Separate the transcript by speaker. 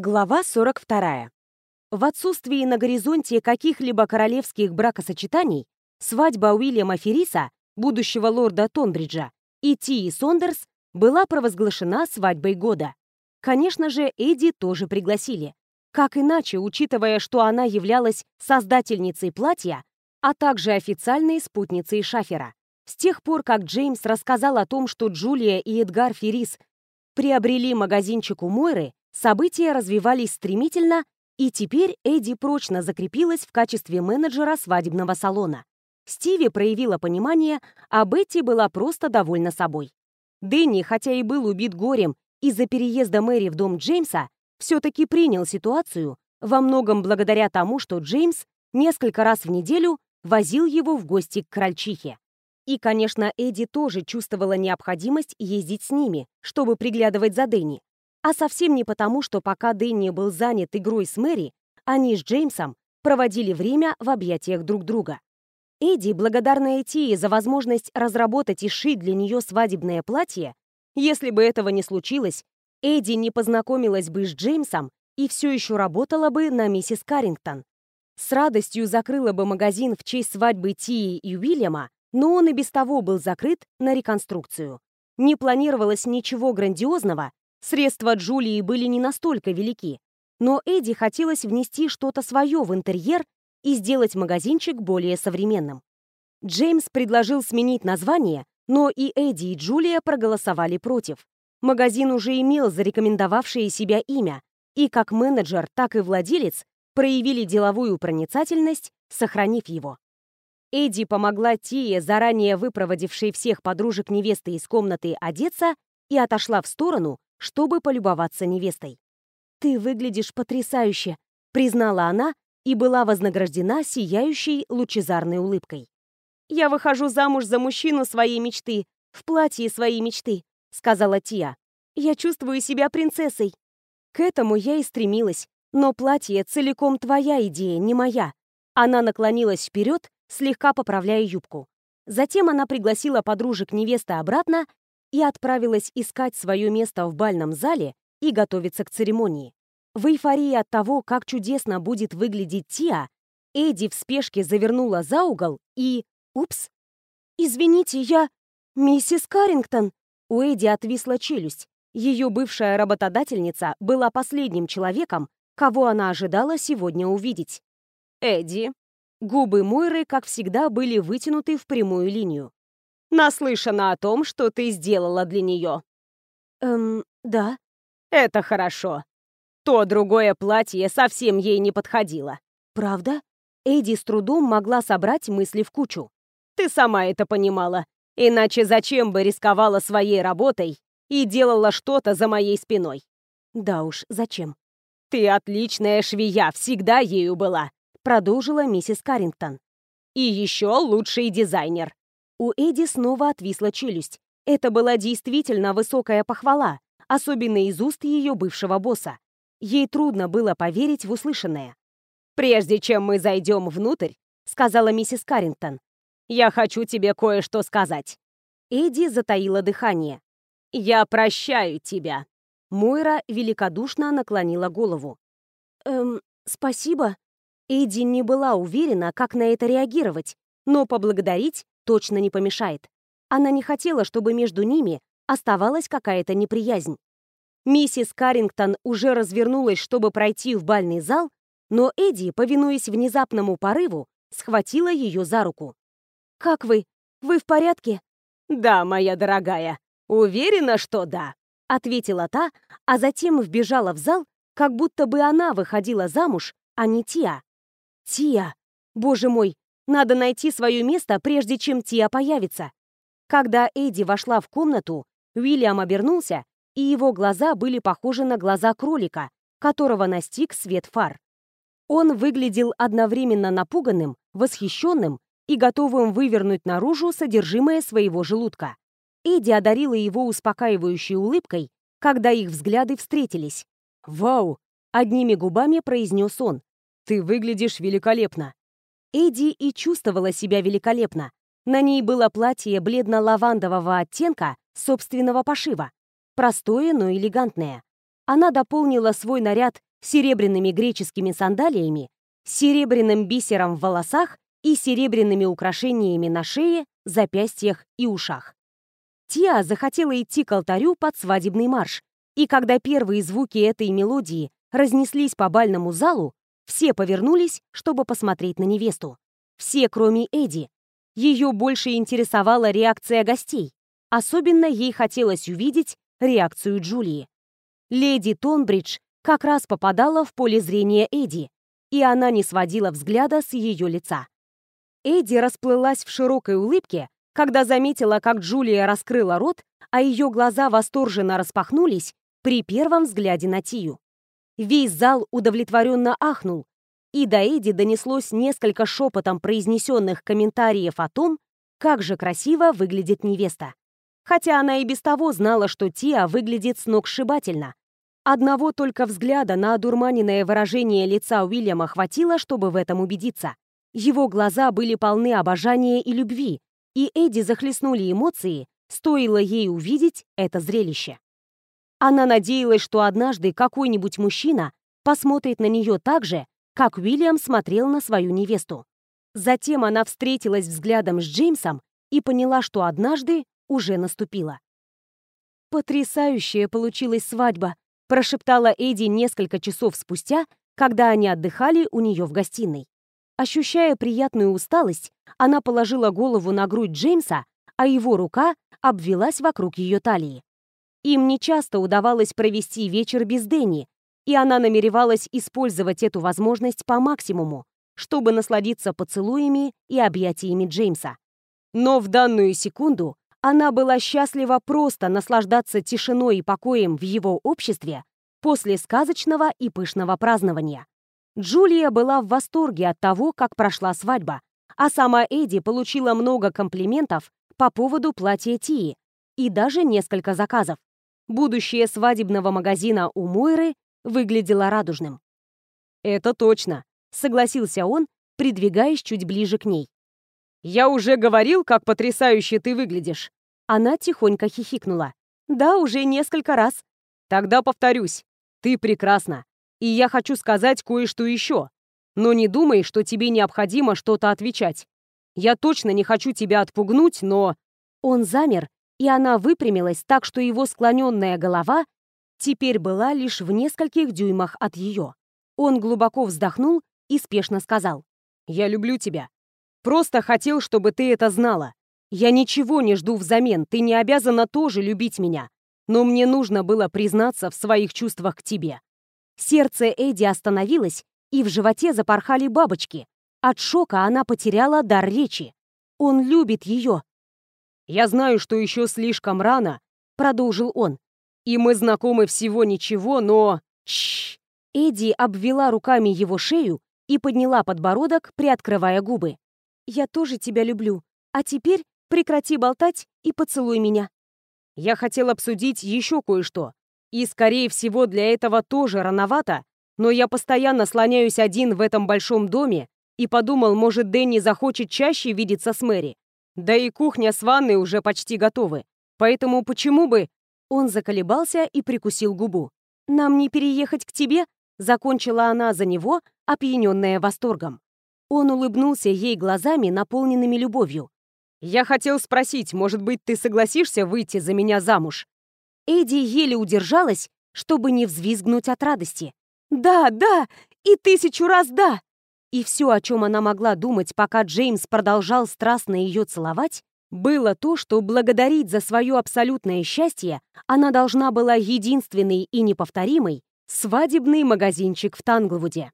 Speaker 1: Глава 42. В отсутствии на горизонте каких-либо королевских бракосочетаний свадьба Уильяма Ферриса, будущего лорда Тонбриджа, и Тии Сондерс была провозглашена свадьбой года. Конечно же, Эдди тоже пригласили. Как иначе, учитывая, что она являлась создательницей платья, а также официальной спутницей Шафера. С тех пор, как Джеймс рассказал о том, что Джулия и Эдгар Феррис приобрели магазинчик у Мойры, События развивались стремительно, и теперь Эдди прочно закрепилась в качестве менеджера свадебного салона. Стиви проявила понимание, а Бетти была просто довольна собой. Дэнни, хотя и был убит горем из-за переезда Мэри в дом Джеймса, все-таки принял ситуацию, во многом благодаря тому, что Джеймс несколько раз в неделю возил его в гости к крольчихе. И, конечно, Эдди тоже чувствовала необходимость ездить с ними, чтобы приглядывать за Дэнни, а совсем не потому, что пока Дэнни был занят игрой с Мэри, они с Джеймсом проводили время в объятиях друг друга. Эдди, благодарная Тии за возможность разработать и шить для нее свадебное платье, если бы этого не случилось, Эдди не познакомилась бы с Джеймсом и все еще работала бы на миссис Каррингтон. С радостью закрыла бы магазин в честь свадьбы Тии и Уильяма, но он и без того был закрыт на реконструкцию. Не планировалось ничего грандиозного, Средства Джулии были не настолько велики, но Эдди хотелось внести что-то свое в интерьер и сделать магазинчик более современным. Джеймс предложил сменить название, но и Эдди, и Джулия проголосовали против. Магазин уже имел зарекомендовавшее себя имя, и как менеджер, так и владелец проявили деловую проницательность, сохранив его. Эдди помогла Тие, заранее выпроводившей всех подружек невесты из комнаты, одеться и отошла в сторону, чтобы полюбоваться невестой. «Ты выглядишь потрясающе», — признала она и была вознаграждена сияющей лучезарной улыбкой. «Я выхожу замуж за мужчину своей мечты, в платье своей мечты», — сказала Тия. «Я чувствую себя принцессой». К этому я и стремилась, но платье целиком твоя идея, не моя. Она наклонилась вперед, слегка поправляя юбку. Затем она пригласила подружек невесты обратно и отправилась искать свое место в бальном зале и готовиться к церемонии. В эйфории от того, как чудесно будет выглядеть Тиа, Эдди в спешке завернула за угол и... Упс! «Извините, я... миссис Каррингтон!» У Эдди отвисла челюсть. Ее бывшая работодательница была последним человеком, кого она ожидала сегодня увидеть. «Эдди!» Губы Мойры, как всегда, были вытянуты в прямую линию. Наслышана о том, что ты сделала для нее». «Эм, да». «Это хорошо. То другое платье совсем ей не подходило». «Правда?» Эдди с трудом могла собрать мысли в кучу.
Speaker 2: «Ты сама это понимала. Иначе зачем бы рисковала своей работой и делала что-то за моей спиной?»
Speaker 1: «Да уж, зачем?»
Speaker 2: «Ты отличная швея, всегда ею была», — продолжила миссис Каррингтон. «И еще лучший дизайнер.
Speaker 1: У Эди снова отвисла челюсть. Это была действительно высокая похвала, особенно из уст ее бывшего босса. Ей трудно было поверить в услышанное.
Speaker 2: «Прежде чем мы зайдем внутрь», — сказала миссис Каррингтон, «я хочу тебе кое-что сказать».
Speaker 1: Эдди затаила дыхание.
Speaker 2: «Я прощаю тебя».
Speaker 1: Мойра великодушно наклонила голову. «Эм, спасибо». Эдди не была уверена, как на это реагировать, но поблагодарить точно не помешает. Она не хотела, чтобы между ними оставалась какая-то неприязнь. Миссис Каррингтон уже развернулась, чтобы пройти в бальный зал, но Эдди, повинуясь внезапному порыву, схватила ее за руку. «Как вы? Вы в порядке?»
Speaker 2: «Да, моя дорогая. Уверена, что да», — ответила та, а затем вбежала в зал, как будто бы она выходила замуж, а не Тия.
Speaker 1: «Тия! Боже мой, надо найти свое место, прежде чем Тия появится. Когда Эдди вошла в комнату, Уильям обернулся, и его глаза были похожи на глаза кролика, которого настиг свет фар. Он выглядел одновременно напуганным, восхищенным и готовым вывернуть наружу содержимое своего желудка. Эдди одарила его успокаивающей улыбкой, когда их взгляды встретились.
Speaker 3: «Вау!» — одними губами произнес он. «Ты выглядишь великолепно!»
Speaker 1: Эдди и чувствовала себя великолепно. На ней было платье бледно-лавандового оттенка собственного пошива. Простое, но элегантное. Она дополнила свой наряд серебряными греческими сандалиями, серебряным бисером в волосах и серебряными украшениями на шее, запястьях и ушах. Тиа захотела идти к алтарю под свадебный марш, и когда первые звуки этой мелодии разнеслись по бальному залу, все повернулись, чтобы посмотреть на невесту. Все, кроме Эди. Ее больше интересовала реакция гостей. Особенно ей хотелось увидеть реакцию Джулии. Леди Тонбридж как раз попадала в поле зрения Эди, и она не сводила взгляда с ее лица. Эди расплылась в широкой улыбке, когда заметила, как Джулия раскрыла рот, а ее глаза восторженно распахнулись при первом взгляде на Тию. Весь зал удовлетворенно ахнул, и до Эди донеслось несколько шепотом произнесенных комментариев о том, как же красиво выглядит невеста. Хотя она и без того знала, что Тиа выглядит сногсшибательно. Одного только взгляда на одурманенное выражение лица Уильяма хватило, чтобы в этом убедиться. Его глаза были полны обожания и любви, и Эдди захлестнули эмоции, стоило ей увидеть это зрелище. Она надеялась, что однажды какой-нибудь мужчина посмотрит на нее так же, как Уильям смотрел на свою невесту. Затем она встретилась взглядом с Джеймсом и поняла, что однажды уже наступила. «Потрясающая получилась свадьба», прошептала Эдди несколько часов спустя, когда они отдыхали у нее в гостиной. Ощущая приятную усталость, она положила голову на грудь Джеймса, а его рука обвелась вокруг ее талии. Им нечасто удавалось провести вечер без Дэнни, и она намеревалась использовать эту возможность по максимуму, чтобы насладиться поцелуями и объятиями Джеймса. Но в данную секунду она была счастлива просто наслаждаться тишиной и покоем в его обществе после сказочного и пышного празднования. Джулия была в восторге от того, как прошла свадьба, а сама Эдди получила много комплиментов по поводу платья Тии и даже несколько заказов. Будущее свадебного магазина у Мойры выглядело радужным. «Это точно», — согласился он, придвигаясь чуть ближе к ней. «Я уже говорил, как потрясающе ты выглядишь!» Она тихонько хихикнула. «Да, уже несколько раз». «Тогда повторюсь. Ты прекрасна. И я хочу сказать кое-что еще. Но не думай, что тебе необходимо что-то отвечать. Я точно не хочу тебя отпугнуть, но...» Он замер, и она выпрямилась так, что его склоненная голова теперь была лишь в нескольких дюймах от ее. Он глубоко вздохнул и спешно сказал. «Я люблю тебя. Просто хотел, чтобы ты это знала. Я ничего не жду взамен, ты не обязана тоже любить меня. Но мне нужно было признаться в своих чувствах к тебе». Сердце Эдди остановилось, и в животе запорхали бабочки. От шока она потеряла дар речи. Он любит ее, «Я знаю, что еще слишком рано», — продолжил он. «И мы знакомы всего ничего, но...» Чш! Эдди обвела руками его шею и подняла подбородок, приоткрывая губы. «Я тоже тебя люблю. А теперь прекрати болтать и поцелуй меня». Я хотел обсудить еще кое-что. И, скорее всего, для этого тоже рановато, но я постоянно слоняюсь один в этом большом доме и подумал, может, Дэнни захочет чаще видеться с Мэри. Да и кухня с ванной уже почти готовы. Поэтому почему бы...» Он заколебался и прикусил губу. «Нам не переехать к тебе?» Закончила она за него, опьяненная восторгом. Он улыбнулся ей глазами, наполненными любовью. «Я хотел спросить, может быть, ты согласишься выйти за меня замуж?» Эдди еле удержалась, чтобы не взвизгнуть от радости. «Да, да, и тысячу раз да!» И все, о чем она могла думать, пока Джеймс продолжал страстно ее целовать, было то, что благодарить за свое абсолютное счастье она должна была единственный и неповторимый свадебный магазинчик в Танглвуде.